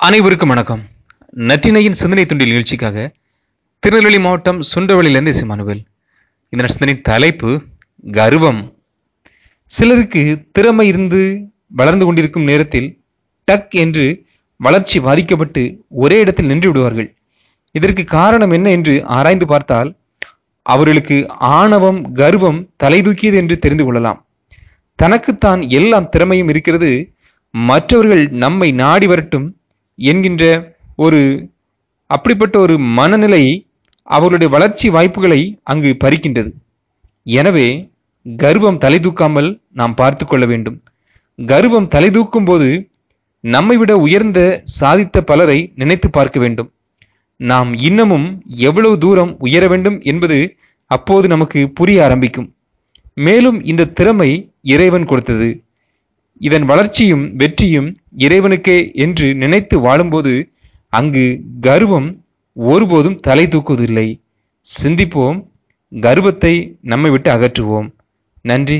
அனைவருக்கும் வணக்கம். நற்றினையின் சிந்தனை துண்டில் நிகழ்ச்சிக்காக திருநெல்வேலி மாவட்டம் சுண்டவளியிலிருந்து சிமானுவேல் இந்த சிந்தனையின் தலைப்பு கர்வம். சிலருக்கு திறமை இருந்து வளர்ந்து கொண்டிருக்கும் நேரத்தில் டக் என்று வளர்ச்சி பாதிக்கப்பட்டு ஒரே இடத்தில் நின்று விடுவார்கள். இதற்கு காரணம் என்ன என்று ஆராய்ந்து பார்த்தால் அவர்களுக்கு ஆணவம் கர்வம் தலை தூக்கியது என்று தெரிந்து கொள்ளலாம். தனக்குத்தான் எல்லாம் திறமையும் இருக்கிறது. மற்றவர்கள் நம்மை நாடி வரட்டும் என்கின்ற ஒரு அப்படிப்பட்ட ஒரு மனநிலை அவர்களுடைய வளர்ச்சி வாய்ப்புகளை அங்கு பறிக்கின்றது. எனவே கர்வம் தலை தூக்காமல் நாம் பார்த்து கொள்ள வேண்டும். கர்வம் தலை தூக்கும் போது நம்மை விட உயர்ந்த சாதித்த பலரை நினைத்து பார்க்க வேண்டும். நாம் இன்னமும் எவ்வளவு தூரம் உயர வேண்டும் என்பது அப்போது நமக்கு புரிய ஆரம்பிக்கும். மேலும் இந்த திறமை இறைவன் கொடுத்தது. இதன் வளர்ச்சியும் வெற்றியும் இறைவனுக்கே என்று நினைத்து வாழும்போது அங்கு கர்வம் ஒருபோதும் தலை தூக்குவதில்லை. சிந்திப்போம் கர்வத்தை நம்மை விட்டு அகற்றுவோம். நன்றி.